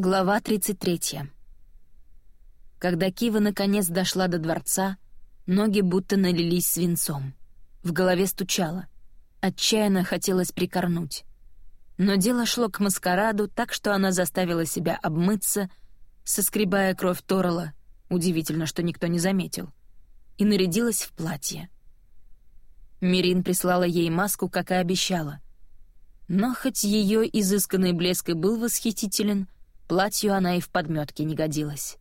Глава 33. Когда Кива наконец дошла до дворца, ноги будто налились свинцом. В голове стучало. Отчаянно хотелось прикорнуть. Но дело шло к маскараду, так что она заставила себя обмыться, соскребая кровь Торала, удивительно, что никто не заметил, и нарядилась в платье. Мирин прислала ей маску, как и обещала. Но хоть ее изысканный блеск и был восхитителен — Платью она и в подметке не годилась.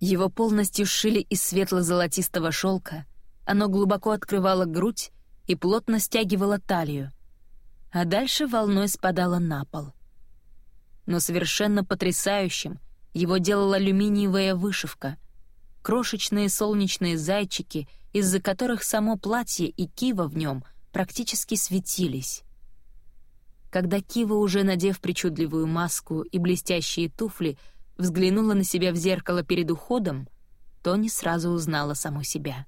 Его полностью сшили из светло-золотистого шелка, оно глубоко открывало грудь и плотно стягивало талию, а дальше волной спадало на пол. Но совершенно потрясающим его делала алюминиевая вышивка, крошечные солнечные зайчики, из-за которых само платье и кива в нем практически светились. Когда Кива, уже надев причудливую маску и блестящие туфли, взглянула на себя в зеркало перед уходом, то не сразу узнала саму себя.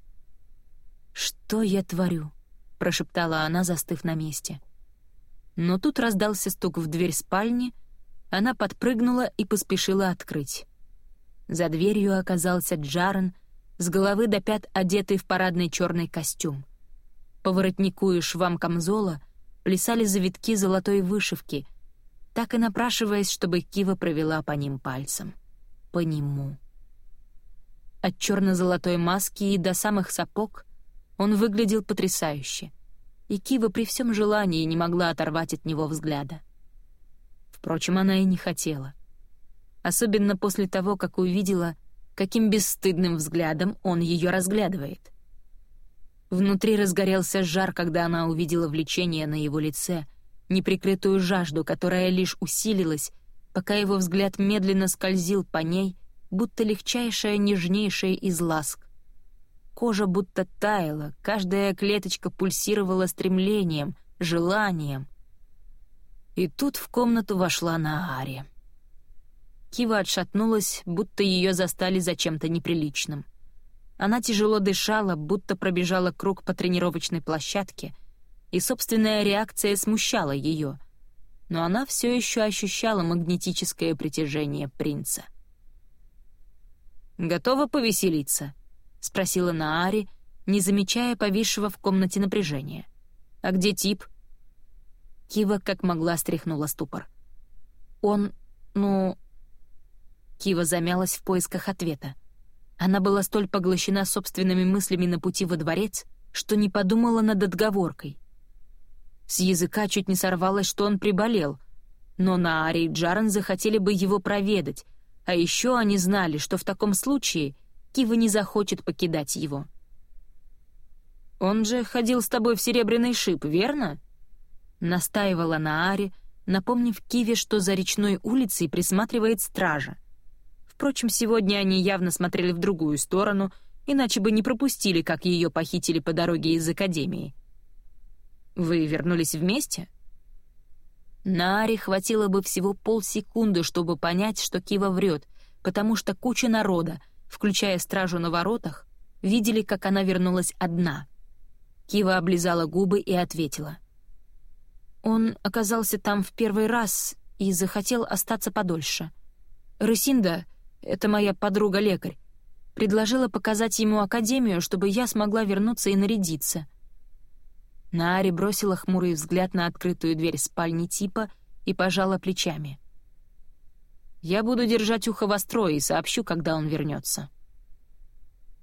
«Что я творю?» — прошептала она, застыв на месте. Но тут раздался стук в дверь спальни, она подпрыгнула и поспешила открыть. За дверью оказался Джарен, с головы до пят одетый в парадный черный костюм. По воротнику и швам камзола — плясали завитки золотой вышивки, так и напрашиваясь, чтобы Кива провела по ним пальцем. По нему. От черно-золотой маски и до самых сапог он выглядел потрясающе, и Кива при всем желании не могла оторвать от него взгляда. Впрочем, она и не хотела. Особенно после того, как увидела, каким бесстыдным взглядом он ее разглядывает — Внутри разгорелся жар, когда она увидела влечение на его лице, неприкрытую жажду, которая лишь усилилась, пока его взгляд медленно скользил по ней, будто легчайшая, нежнейшая из ласк. Кожа будто таяла, каждая клеточка пульсировала стремлением, желанием. И тут в комнату вошла Наари. Кива отшатнулась, будто ее застали за чем-то неприличным. Она тяжело дышала, будто пробежала круг по тренировочной площадке, и собственная реакция смущала ее. Но она все еще ощущала магнетическое притяжение принца. «Готова повеселиться?» — спросила Наари, не замечая повисшего в комнате напряжения. «А где тип?» Кива как могла стряхнула ступор. «Он... ну...» Кива замялась в поисках ответа. Она была столь поглощена собственными мыслями на пути во дворец, что не подумала над отговоркой. С языка чуть не сорвалось, что он приболел, но Наари и Джаран захотели бы его проведать, а еще они знали, что в таком случае Кива не захочет покидать его. «Он же ходил с тобой в Серебряный шип, верно?» Настаивала Наари, напомнив Киве, что за речной улицей присматривает стража — Впрочем, сегодня они явно смотрели в другую сторону, иначе бы не пропустили, как ее похитили по дороге из Академии. «Вы вернулись вместе?» Наре хватило бы всего полсекунды, чтобы понять, что Кива врет, потому что куча народа, включая стражу на воротах, видели, как она вернулась одна. Кива облизала губы и ответила. «Он оказался там в первый раз и захотел остаться подольше. Рысинда это моя подруга-лекарь, предложила показать ему академию, чтобы я смогла вернуться и нарядиться. Наари бросила хмурый взгляд на открытую дверь спальни типа и пожала плечами. «Я буду держать ухо востро и сообщу, когда он вернется».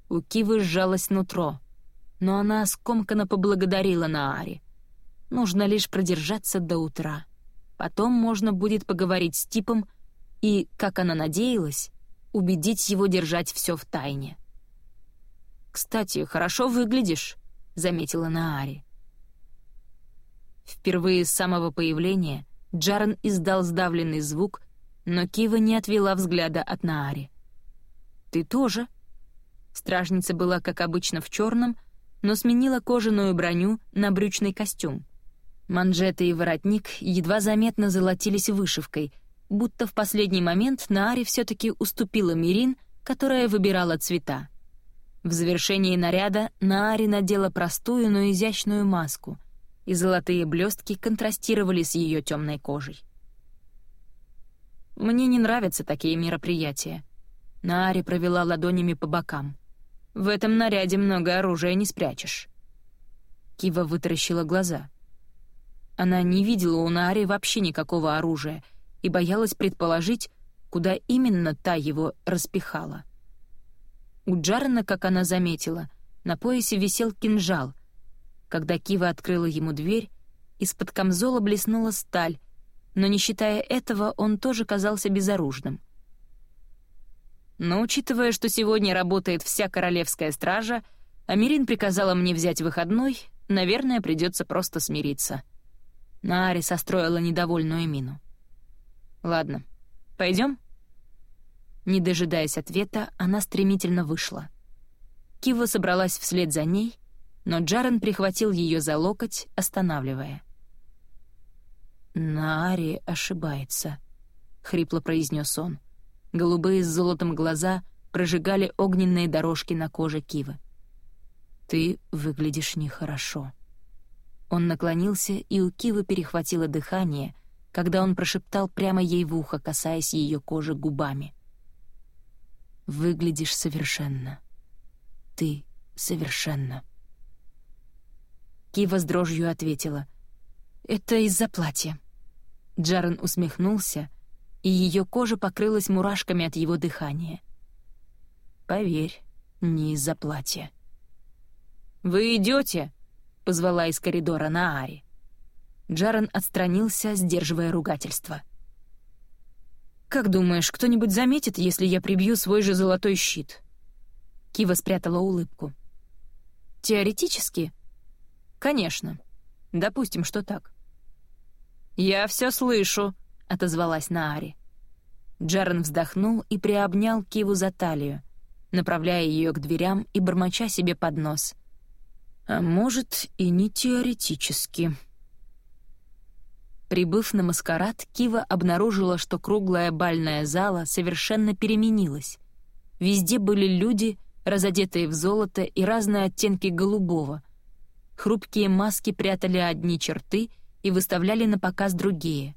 У Кивы сжалось нутро, но она скомканно поблагодарила Наари. Нужно лишь продержаться до утра. Потом можно будет поговорить с типом и, как она надеялась, убедить его держать все в тайне. «Кстати, хорошо выглядишь», — заметила Наари. Впервые с самого появления Джарен издал сдавленный звук, но Кива не отвела взгляда от Наари. «Ты тоже?» Стражница была, как обычно, в черном, но сменила кожаную броню на брючный костюм. Манжеты и воротник едва заметно золотились вышивкой — будто в последний момент Наари все-таки уступила Мирин, которая выбирала цвета. В завершении наряда Наари надела простую, но изящную маску, и золотые блестки контрастировали с ее темной кожей. Мне не нравятся такие мероприятия. Наари провела ладонями по бокам. В этом наряде много оружия не спрячешь. Кива вытаращила глаза. Она не видела у Наари вообще никакого оружия и боялась предположить, куда именно та его распихала. У Джарена, как она заметила, на поясе висел кинжал. Когда Кива открыла ему дверь, из-под камзола блеснула сталь, но не считая этого, он тоже казался безоружным. Но учитывая, что сегодня работает вся королевская стража, Амирин приказала мне взять выходной, наверное, придется просто смириться. Наари состроила недовольную мину. «Ладно, пойдем?» Не дожидаясь ответа, она стремительно вышла. Кива собралась вслед за ней, но Джарен прихватил ее за локоть, останавливая. «Наари ошибается», — хрипло произнес он. Голубые с золотом глаза прожигали огненные дорожки на коже Кивы. «Ты выглядишь нехорошо». Он наклонился, и у Кивы перехватило дыхание, когда он прошептал прямо ей в ухо, касаясь ее кожи губами. «Выглядишь совершенно. Ты совершенно». Кива с дрожью ответила. «Это из-за платья». Джарен усмехнулся, и ее кожа покрылась мурашками от его дыхания. «Поверь, не из-за платья». «Вы идете? позвала из коридора Наари. Джарен отстранился, сдерживая ругательство. «Как думаешь, кто-нибудь заметит, если я прибью свой же золотой щит?» Кива спрятала улыбку. «Теоретически? Конечно. Допустим, что так». «Я все слышу», — отозвалась Наари. Джарен вздохнул и приобнял Киву за талию, направляя ее к дверям и бормоча себе под нос — а может, и не теоретически. Прибыв на маскарад, Кива обнаружила, что круглая бальная зала совершенно переменилась. Везде были люди, разодетые в золото и разные оттенки голубого. Хрупкие маски прятали одни черты и выставляли на показ другие.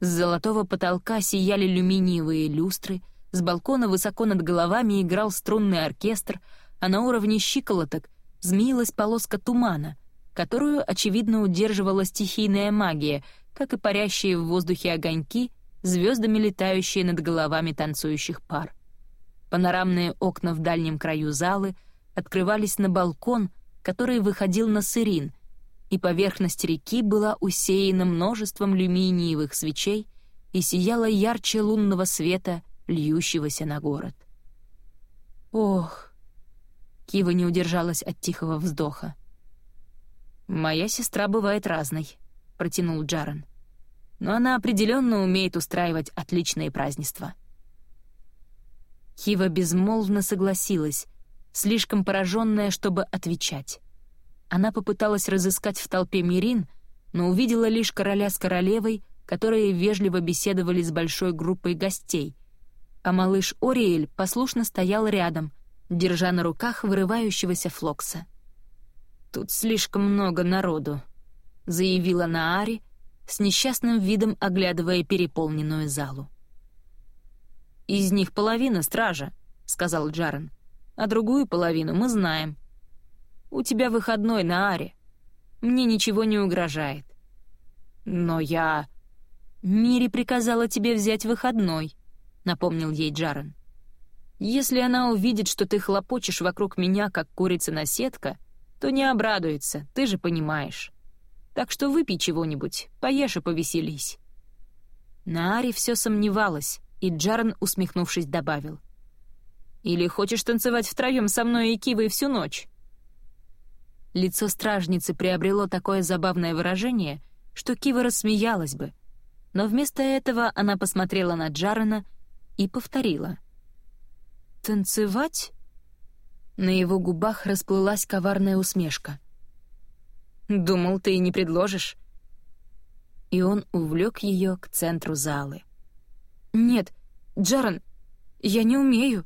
С золотого потолка сияли люминиевые люстры, с балкона высоко над головами играл струнный оркестр, а на уровне щиколоток змеилась полоска тумана, которую, очевидно, удерживала стихийная магия, как и парящие в воздухе огоньки, звездами летающие над головами танцующих пар. Панорамные окна в дальнем краю залы открывались на балкон, который выходил на Сырин, и поверхность реки была усеяна множеством люминиевых свечей и сияла ярче лунного света, льющегося на город. Ох, Кива не удержалась от тихого вздоха. «Моя сестра бывает разной», — протянул Джарен. «Но она определенно умеет устраивать отличные празднества». Кива безмолвно согласилась, слишком пораженная, чтобы отвечать. Она попыталась разыскать в толпе Мирин, но увидела лишь короля с королевой, которые вежливо беседовали с большой группой гостей, а малыш Ориэль послушно стоял рядом, держа на руках вырывающегося Флокса. «Тут слишком много народу», — заявила Наари, с несчастным видом оглядывая переполненную залу. «Из них половина стража», — сказал Джарен, «а другую половину мы знаем. У тебя выходной на Аре. Мне ничего не угрожает». «Но я...» «Мири приказала тебе взять выходной», — напомнил ей Джарен. Если она увидит, что ты хлопочешь вокруг меня, как курица-наседка, то не обрадуется, ты же понимаешь. Так что выпей чего-нибудь, поешь и повеселись». Наари все сомневалась, и Джарн, усмехнувшись, добавил. «Или хочешь танцевать втроем со мной и Кивой всю ночь?» Лицо стражницы приобрело такое забавное выражение, что Кива рассмеялась бы, но вместо этого она посмотрела на Джарена и повторила — «Танцевать?» На его губах расплылась коварная усмешка. «Думал, ты и не предложишь». И он увлек ее к центру залы. «Нет, Джаран, я не умею».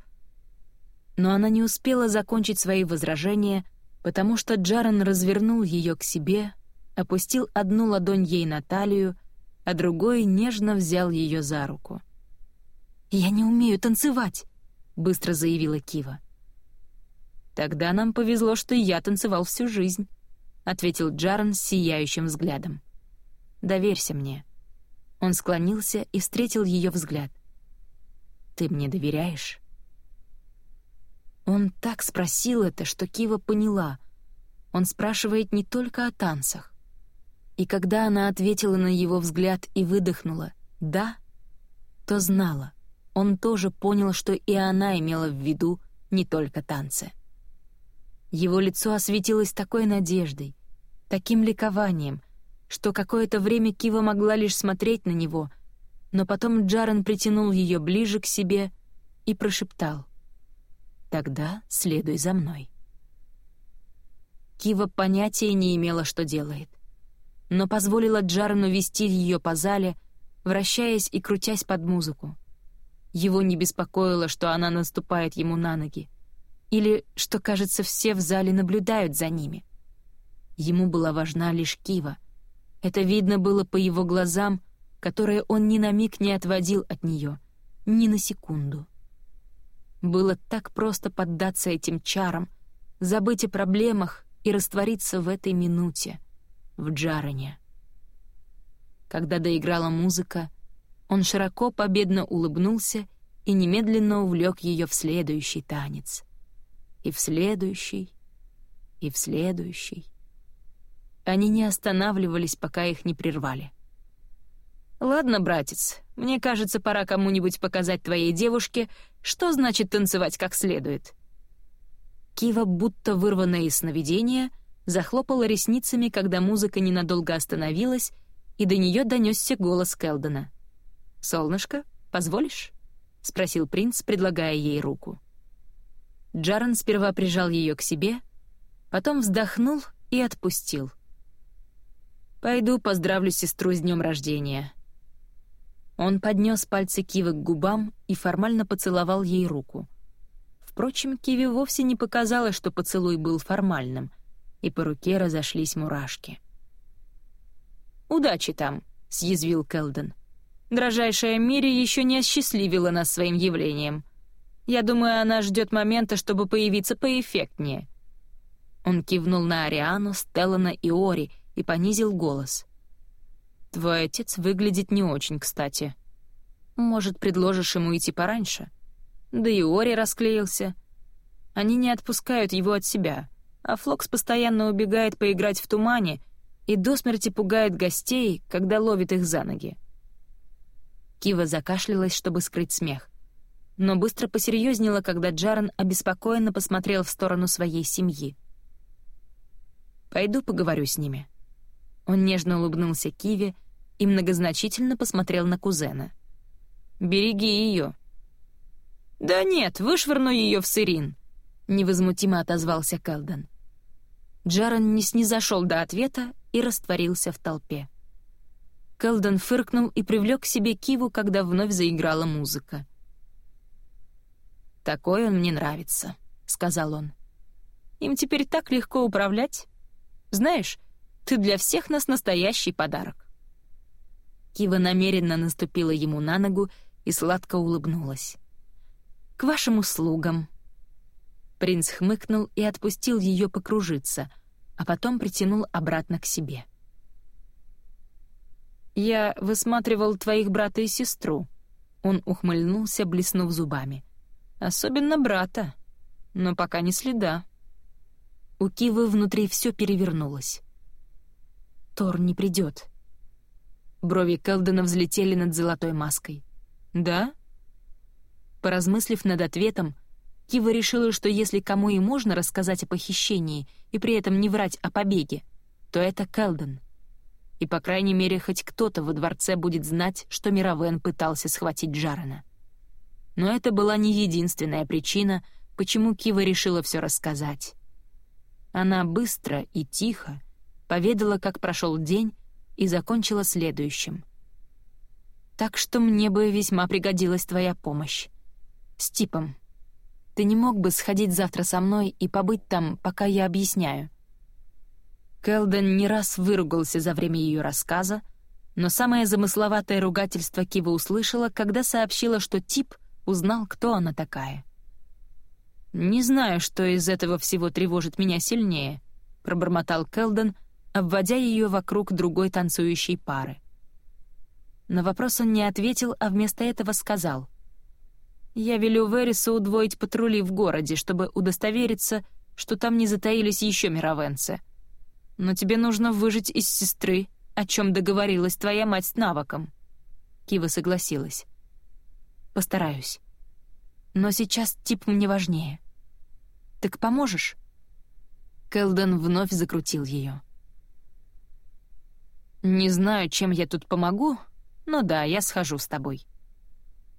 Но она не успела закончить свои возражения, потому что Джаран развернул ее к себе, опустил одну ладонь ей на талию, а другой нежно взял ее за руку. «Я не умею танцевать», — быстро заявила Кива. «Тогда нам повезло, что я танцевал всю жизнь», — ответил Джаран с сияющим взглядом. «Доверься мне». Он склонился и встретил ее взгляд. «Ты мне доверяешь?» Он так спросил это, что Кива поняла. Он спрашивает не только о танцах. И когда она ответила на его взгляд и выдохнула «да», то знала. Он тоже понял, что и она имела в виду не только танцы. Его лицо осветилось такой надеждой, таким ликованием, что какое-то время Кива могла лишь смотреть на него, но потом Джарен притянул ее ближе к себе и прошептал «Тогда следуй за мной». Кива понятия не имела, что делает, но позволила Джарену вести ее по зале, вращаясь и крутясь под музыку. Его не беспокоило, что она наступает ему на ноги, или что, кажется, все в зале наблюдают за ними. Ему была важна лишь Кива. Это видно было по его глазам, которые он ни на миг не отводил от нее, ни на секунду. Было так просто поддаться этим чарам, забыть о проблемах и раствориться в этой минуте, в Джарене. Когда доиграла музыка, он широко победно улыбнулся и немедленно увлек ее в следующий танец — и в следующий, и в следующий. Они не останавливались, пока их не прервали. «Ладно, братец, мне кажется, пора кому-нибудь показать твоей девушке, что значит танцевать как следует». Кива, будто вырванная из сновидения, захлопала ресницами, когда музыка ненадолго остановилась, и до нее донесся голос Келдена. «Солнышко, позволишь?» — спросил принц, предлагая ей руку. Джаран сперва прижал ее к себе, потом вздохнул и отпустил. «Пойду поздравлю сестру с днем рождения». Он поднес пальцы Кивы к губам и формально поцеловал ей руку. Впрочем, Киви вовсе не показалось, что поцелуй был формальным, и по руке разошлись мурашки. «Удачи там», — съязвил Келден. «Дрожайшая Мири еще не осчастливила нас своим явлением. Я думаю, она ждет момента, чтобы появиться поэффектнее». Он кивнул на Ариану, Стеллана и Ори и понизил голос. «Твой отец выглядит не очень кстати. Может, предложишь ему идти пораньше? Да и Ори расклеился. Они не отпускают его от себя, а Флокс постоянно убегает поиграть в тумане и до смерти пугает гостей, когда ловит их за ноги». Кива закашлялась, чтобы скрыть смех но быстро посерьезнела, когда Джаран обеспокоенно посмотрел в сторону своей семьи. «Пойду поговорю с ними». Он нежно улыбнулся Киве и многозначительно посмотрел на кузена. «Береги ее». «Да нет, вышвырну ее в сырин», — невозмутимо отозвался Келден. Джаран не снизошел до ответа и растворился в толпе. Келден фыркнул и привлек к себе Киву, когда вновь заиграла музыка. «Такой он мне нравится», — сказал он. «Им теперь так легко управлять. Знаешь, ты для всех нас настоящий подарок». Кива намеренно наступила ему на ногу и сладко улыбнулась. «К вашим услугам». Принц хмыкнул и отпустил ее покружиться, а потом притянул обратно к себе. «Я высматривал твоих брата и сестру», — он ухмыльнулся, блеснув зубами. Особенно брата. Но пока не следа. У Кивы внутри все перевернулось. Тор не придет. Брови Келдена взлетели над золотой маской. «Да?» Поразмыслив над ответом, Кива решила, что если кому и можно рассказать о похищении и при этом не врать о побеге, то это Келден. И, по крайней мере, хоть кто-то во дворце будет знать, что Мировен пытался схватить Джарена. Но это была не единственная причина, почему Кива решила все рассказать. Она быстро и тихо поведала, как прошел день, и закончила следующим. «Так что мне бы весьма пригодилась твоя помощь. С типом. Ты не мог бы сходить завтра со мной и побыть там, пока я объясняю?» Келден не раз выругался за время ее рассказа, Но самое замысловатое ругательство Кива услышала, когда сообщила, что тип узнал, кто она такая. «Не знаю, что из этого всего тревожит меня сильнее», — пробормотал Келден, обводя ее вокруг другой танцующей пары. На вопрос он не ответил, а вместо этого сказал. «Я велю Верису удвоить патрули в городе, чтобы удостовериться, что там не затаились еще мировенцы. Но тебе нужно выжить из сестры, о чем договорилась твоя мать с навыком». Кива согласилась. «Постараюсь. Но сейчас тип мне важнее. Так поможешь?» Келден вновь закрутил ее. «Не знаю, чем я тут помогу, но да, я схожу с тобой».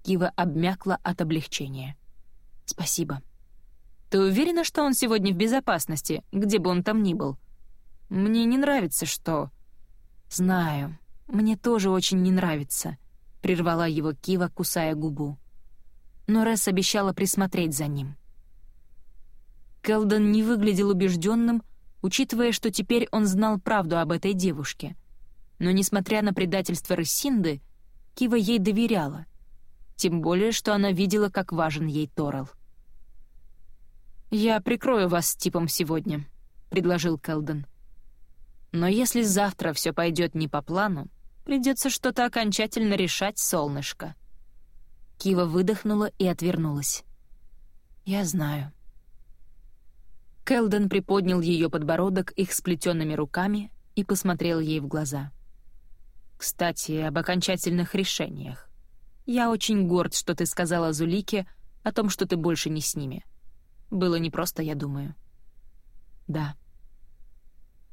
Кива обмякла от облегчения. «Спасибо». «Ты уверена, что он сегодня в безопасности, где бы он там ни был? Мне не нравится, что...» «Знаю. Мне тоже очень не нравится», — прервала его Кива, кусая губу. Но Ресс обещала присмотреть за ним. Келдон не выглядел убежденным, учитывая, что теперь он знал правду об этой девушке. Но, несмотря на предательство Рассинды, Кива ей доверяла. Тем более, что она видела, как важен ей Торал. «Я прикрою вас с типом сегодня», — предложил Келден. «Но если завтра все пойдет не по плану, придется что-то окончательно решать, солнышко». Кива выдохнула и отвернулась. «Я знаю». Келден приподнял ее подбородок их сплетенными руками и посмотрел ей в глаза. «Кстати, об окончательных решениях. Я очень горд, что ты сказала Зулике о том, что ты больше не с ними. Было непросто, я думаю. Да.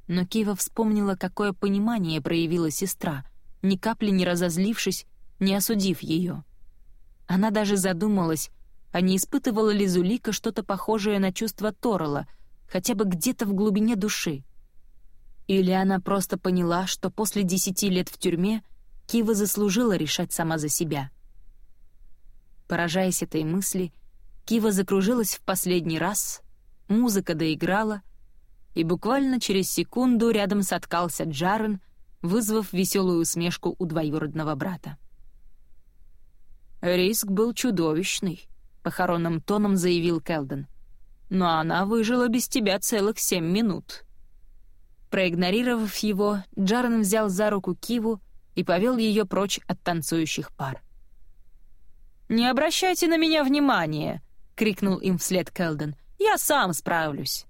Но Кива вспомнила, какое понимание проявила сестра, ни капли не разозлившись, не осудив ее. Она даже задумалась, а не испытывала ли Зулика что-то похожее на чувство Торола, хотя бы где-то в глубине души. Или она просто поняла, что после десяти лет в тюрьме Кива заслужила решать сама за себя. Поражаясь этой мысли, Кива закружилась в последний раз, музыка доиграла, и буквально через секунду рядом соткался Джарен, вызвав веселую усмешку у двоюродного брата. «Риск был чудовищный», — похоронным тоном заявил Келден. «Но она выжила без тебя целых семь минут». Проигнорировав его, Джарен взял за руку Киву и повел ее прочь от танцующих пар. «Не обращайте на меня внимания!» крикнул им вслед Келден. «Я сам справлюсь!»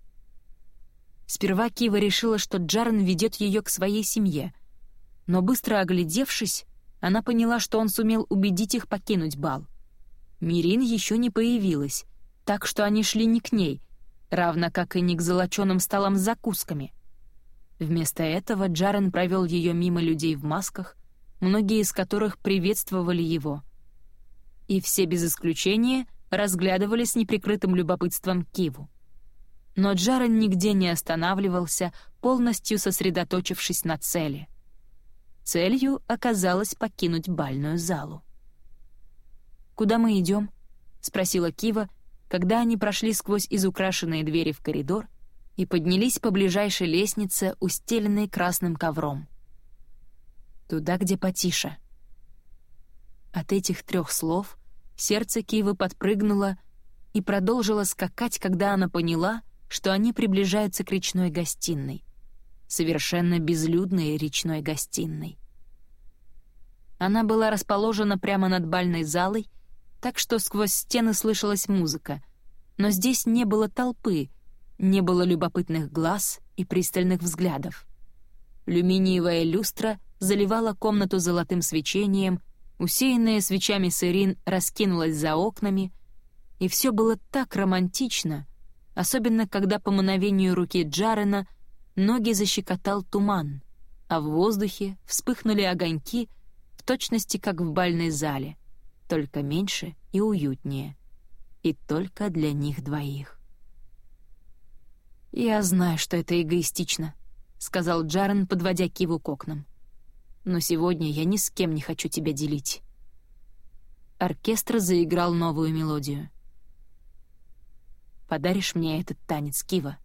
Сперва Кива решила, что Джарен ведет ее к своей семье, но быстро оглядевшись, она поняла, что он сумел убедить их покинуть бал. Мирин еще не появилась, так что они шли не к ней, равно как и не к золоченым столам с закусками. Вместо этого Джарен провел ее мимо людей в масках, многие из которых приветствовали его. И все без исключения — разглядывали с неприкрытым любопытством Киву. Но Джарен нигде не останавливался, полностью сосредоточившись на цели. Целью оказалось покинуть бальную залу. «Куда мы идем?» — спросила Кива, когда они прошли сквозь изукрашенные двери в коридор и поднялись по ближайшей лестнице, устеленной красным ковром. «Туда, где потише». От этих трех слов Сердце Кивы подпрыгнуло и продолжило скакать, когда она поняла, что они приближаются к речной гостиной. Совершенно безлюдной речной гостиной. Она была расположена прямо над бальной залой, так что сквозь стены слышалась музыка, но здесь не было толпы, не было любопытных глаз и пристальных взглядов. Люминиевая люстра заливала комнату золотым свечением, усеянная свечами сырин раскинулась за окнами, и все было так романтично, особенно когда по мановению руки Джарена ноги защекотал туман, а в воздухе вспыхнули огоньки в точности как в бальной зале, только меньше и уютнее, и только для них двоих. «Я знаю, что это эгоистично», — сказал Джарен, подводя Киву к окнам но сегодня я ни с кем не хочу тебя делить». Оркестр заиграл новую мелодию. «Подаришь мне этот танец, Кива?»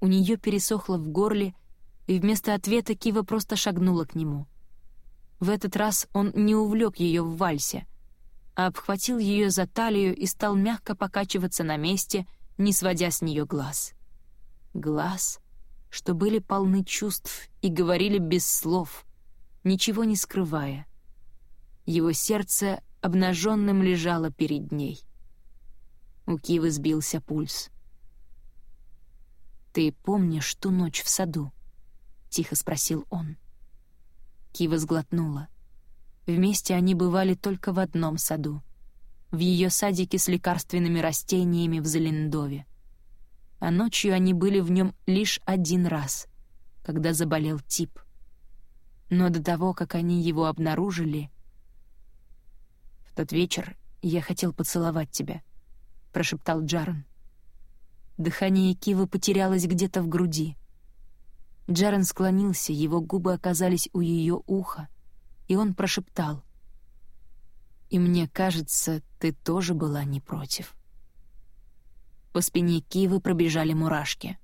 У нее пересохло в горле, и вместо ответа Кива просто шагнула к нему. В этот раз он не увлек ее в вальсе, а обхватил ее за талию и стал мягко покачиваться на месте, не сводя с нее глаз. Глаз, что были полны чувств и говорили без слов, ничего не скрывая. Его сердце обнаженным лежало перед ней. У Кивы сбился пульс. «Ты помнишь ту ночь в саду?» — тихо спросил он. Кива сглотнула. Вместе они бывали только в одном саду. В ее садике с лекарственными растениями в Залендове. А ночью они были в нем лишь один раз, когда заболел тип. Но до того, как они его обнаружили... «В тот вечер я хотел поцеловать тебя», — прошептал Джарен. Дыхание Кивы потерялось где-то в груди. Джарен склонился, его губы оказались у ее уха, и он прошептал. «И мне кажется, ты тоже была не против». По спине Кивы пробежали мурашки.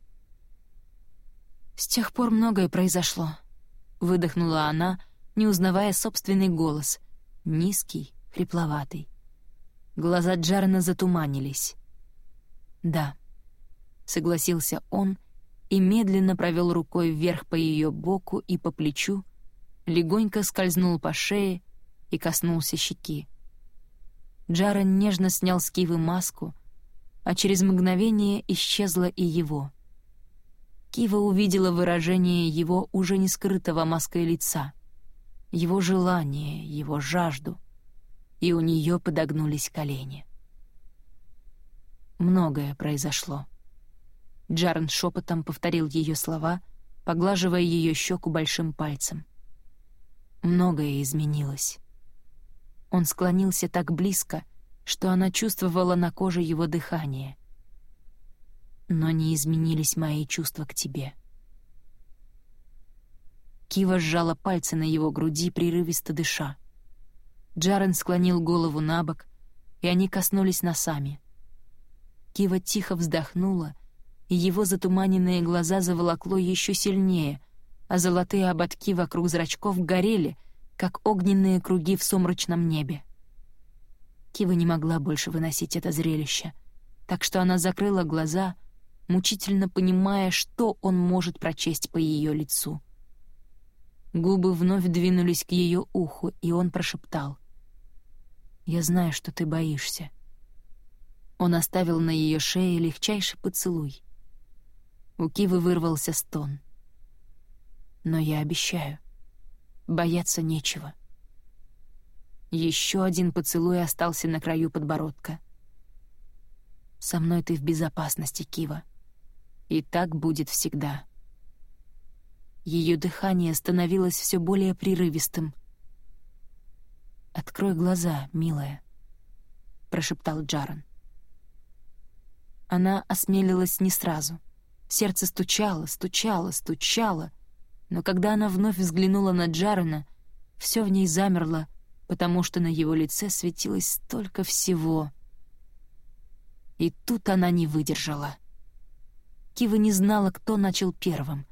«С тех пор многое произошло», — выдохнула она, не узнавая собственный голос, низкий, хрипловатый. Глаза Джарена затуманились. «Да», — согласился он и медленно провел рукой вверх по ее боку и по плечу, легонько скользнул по шее и коснулся щеки. Джарен нежно снял с Кивы маску, а через мгновение исчезла и его. Кива увидела выражение его уже не скрытого маской лица, его желание, его жажду, и у нее подогнулись колени. Многое произошло. Джарн шепотом повторил ее слова, поглаживая ее щеку большим пальцем. Многое изменилось. Он склонился так близко, что она чувствовала на коже его дыхание. Но не изменились мои чувства к тебе. Кива сжала пальцы на его груди, прерывисто дыша. Джарен склонил голову на бок, и они коснулись носами. Кива тихо вздохнула — и его затуманенные глаза заволокло еще сильнее, а золотые ободки вокруг зрачков горели, как огненные круги в сумрачном небе. Кива не могла больше выносить это зрелище, так что она закрыла глаза, мучительно понимая, что он может прочесть по ее лицу. Губы вновь двинулись к ее уху, и он прошептал. «Я знаю, что ты боишься». Он оставил на ее шее легчайший поцелуй. У Кивы вырвался стон. «Но я обещаю, бояться нечего». Еще один поцелуй остался на краю подбородка. «Со мной ты в безопасности, Кива. И так будет всегда». Ее дыхание становилось все более прерывистым. «Открой глаза, милая», — прошептал Джаран. Она осмелилась не сразу — Сердце стучало, стучало, стучало. Но когда она вновь взглянула на Джарена, все в ней замерло, потому что на его лице светилось столько всего. И тут она не выдержала. Кива не знала, кто начал первым,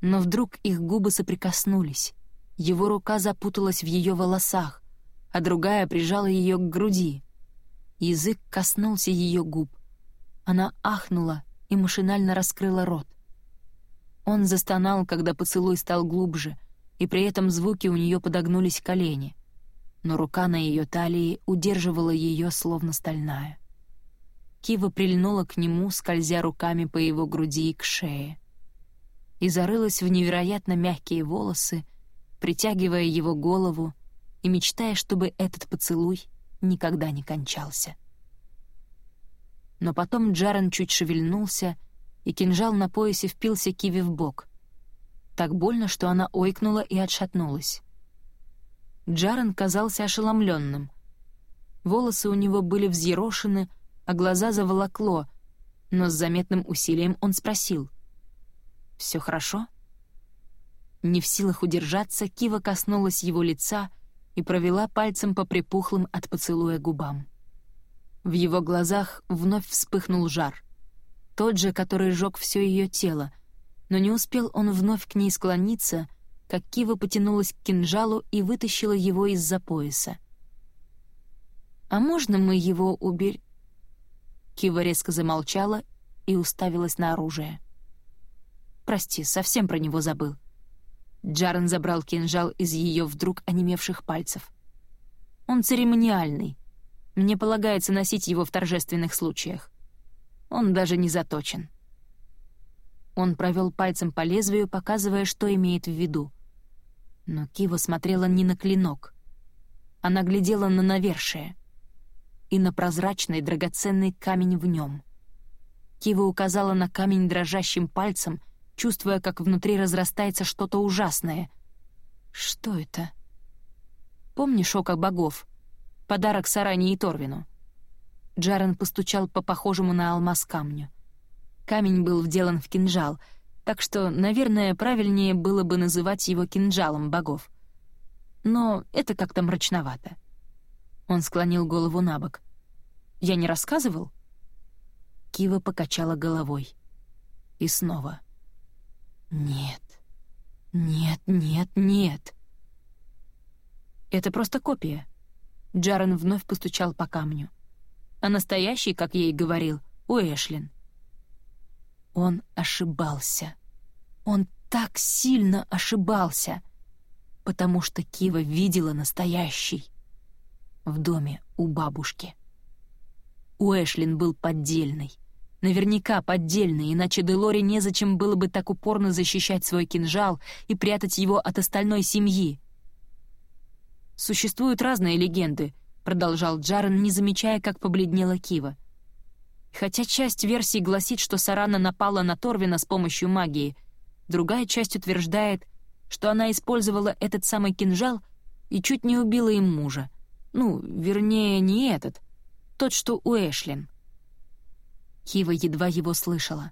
но вдруг их губы соприкоснулись. Его рука запуталась в ее волосах, а другая прижала ее к груди. Язык коснулся ее губ. Она ахнула и машинально раскрыла рот. Он застонал, когда поцелуй стал глубже, и при этом звуки у нее подогнулись колени, но рука на ее талии удерживала ее, словно стальная. Кива прильнула к нему, скользя руками по его груди и к шее, и зарылась в невероятно мягкие волосы, притягивая его голову и мечтая, чтобы этот поцелуй никогда не кончался но потом Джарен чуть шевельнулся, и кинжал на поясе впился Киви в бок. Так больно, что она ойкнула и отшатнулась. Джарен казался ошеломленным. Волосы у него были взъерошены, а глаза заволокло, но с заметным усилием он спросил. «Все хорошо?» Не в силах удержаться, Кива коснулась его лица и провела пальцем по припухлым от поцелуя губам. В его глазах вновь вспыхнул жар. Тот же, который жёг все ее тело, но не успел он вновь к ней склониться, как Кива потянулась к кинжалу и вытащила его из-за пояса. «А можно мы его убер...» Кива резко замолчала и уставилась на оружие. «Прости, совсем про него забыл». Джарен забрал кинжал из ее вдруг онемевших пальцев. «Он церемониальный. Мне полагается носить его в торжественных случаях. Он даже не заточен». Он провел пальцем по лезвию, показывая, что имеет в виду. Но Кива смотрела не на клинок. Она глядела на навершие и на прозрачный драгоценный камень в нем. Кива указала на камень дрожащим пальцем, чувствуя, как внутри разрастается что-то ужасное. «Что это?» «Помнишь око богов? Подарок Саране и Торвину?» Джарен постучал по похожему на алмаз камню. Камень был вделан в кинжал, так что, наверное, правильнее было бы называть его кинжалом богов. Но это как-то мрачновато. Он склонил голову на бок. «Я не рассказывал?» Кива покачала головой. И снова. «Нет, нет, нет, нет!» «Это просто копия». Джарен вновь постучал по камню. «А настоящий, как и говорил, у Эшлин». Он ошибался. Он так сильно ошибался, потому что Кива видела настоящий в доме у бабушки. У Эшлин был поддельный. Наверняка поддельный, иначе Делоре незачем было бы так упорно защищать свой кинжал и прятать его от остальной семьи. «Существуют разные легенды», — продолжал Джарен, не замечая, как побледнела Кива. Хотя часть версий гласит, что Сарана напала на Торвина с помощью магии, другая часть утверждает, что она использовала этот самый кинжал и чуть не убила им мужа. Ну, вернее, не этот, тот, что у Эшлин. Кива едва его слышала.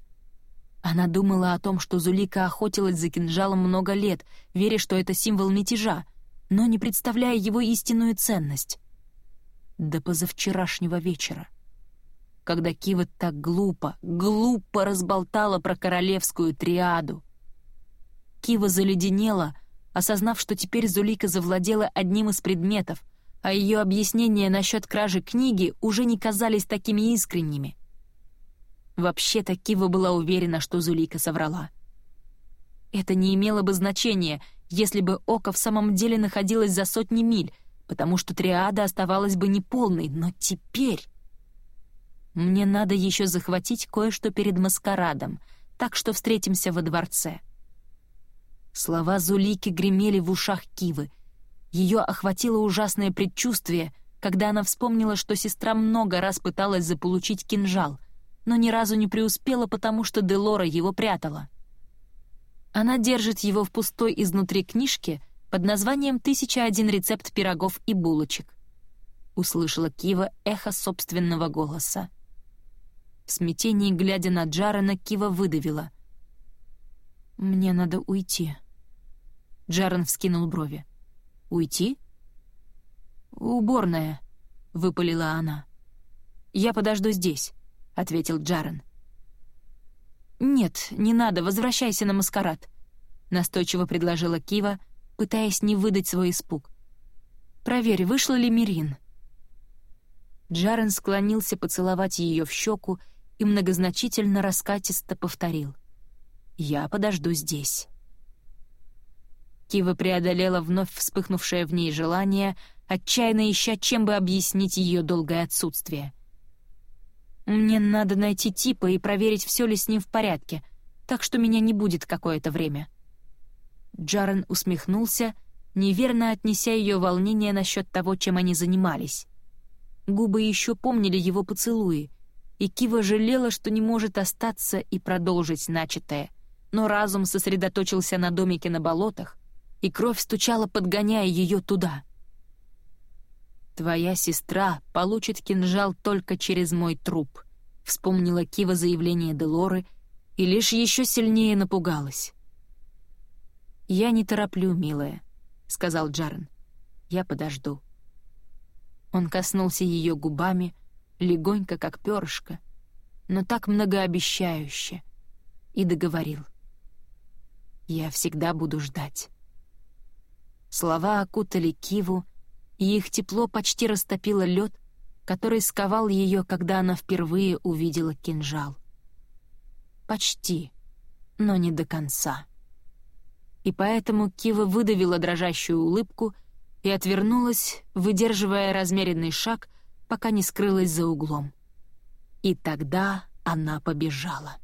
Она думала о том, что Зулика охотилась за кинжалом много лет, веря, что это символ мятежа, но не представляя его истинную ценность. До позавчерашнего вечера — когда Кива так глупо, глупо разболтала про королевскую триаду. Кива заледенела, осознав, что теперь Зулика завладела одним из предметов, а ее объяснения насчет кражи книги уже не казались такими искренними. Вообще-то Кива была уверена, что Зулика соврала. Это не имело бы значения, если бы Око в самом деле находилось за сотни миль, потому что триада оставалась бы неполной, но теперь... Мне надо еще захватить кое-что перед маскарадом, так что встретимся во дворце». Слова Зулики гремели в ушах Кивы. Ее охватило ужасное предчувствие, когда она вспомнила, что сестра много раз пыталась заполучить кинжал, но ни разу не преуспела, потому что Делора его прятала. Она держит его в пустой изнутри книжке под названием «Тысяча один рецепт пирогов и булочек», — услышала Кива эхо собственного голоса. В смятении, глядя на Джарена, Кива выдавила. «Мне надо уйти». Джарен вскинул брови. «Уйти?» «Уборная», — выпалила она. «Я подожду здесь», — ответил Джарен. «Нет, не надо, возвращайся на маскарад», — настойчиво предложила Кива, пытаясь не выдать свой испуг. «Проверь, вышла ли Мирин». Джарен склонился поцеловать ее в щеку и многозначительно раскатисто повторил. «Я подожду здесь». Кива преодолела вновь вспыхнувшее в ней желание, отчаянно ища, чем бы объяснить ее долгое отсутствие. «Мне надо найти типа и проверить, все ли с ним в порядке, так что меня не будет какое-то время». Джарен усмехнулся, неверно отнеся ее волнение насчет того, чем они занимались. Губы еще помнили его поцелуи — и Кива жалела, что не может остаться и продолжить начатое. Но разум сосредоточился на домике на болотах, и кровь стучала, подгоняя ее туда. «Твоя сестра получит кинжал только через мой труп», — вспомнила Кива заявление Делоры и лишь еще сильнее напугалась. «Я не тороплю, милая», — сказал Джарен. «Я подожду». Он коснулся ее губами, легонько, как перышко, но так многообещающе, и договорил. Я всегда буду ждать». Слова окутали Киву, и их тепло почти растопило лед, который сковал ее, когда она впервые увидела кинжал. Почти, но не до конца. И поэтому Кива выдавила дрожащую улыбку и отвернулась, выдерживая размеренный шаг, пока не скрылась за углом. И тогда она побежала.